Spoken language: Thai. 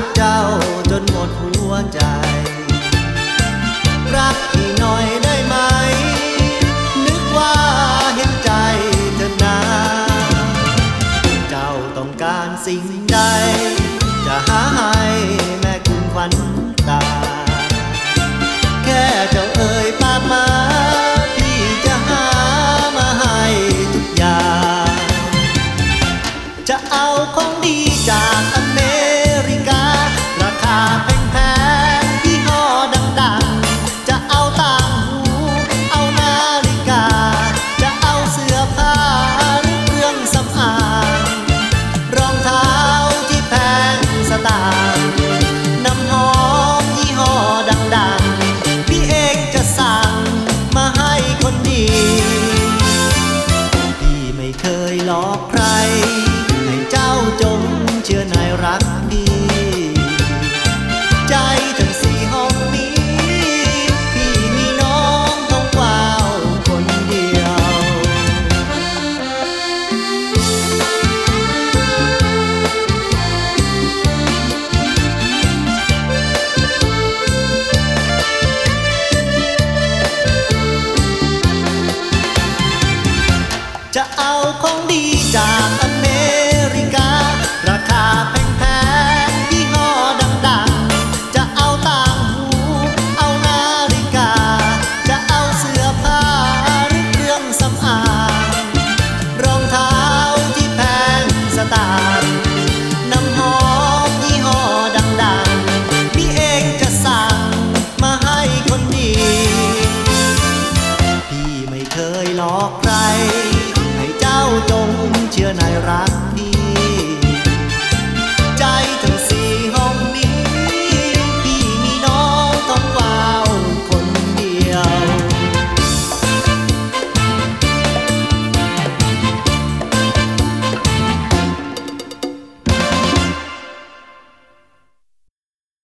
รักเจ้าจนหมดหัวใจ รักพี่หน่อยได้ไหม นึกว่าเห็นใจเธอนา เจ้าต้องการสิ่งใด จะหาให้แม่คุณควันตา แค่เจ้าเอ่ยปากมาพี่จะหามาให้ทุกอย่าง จะเอาของ จะเอาของดีจากอเมริกา ราคาแพงๆที่ห่อดังๆ จะเอาต่างหู เอานาฬิกา จะเอาเสื้อผ้าหรือเครื่องสำอางรองเท้าที่แพงสตางน้ำหอมยี่ห้อดังๆพี่เองจะสั่งมาให้คนดีพี่ไม่เคยหลอกใคร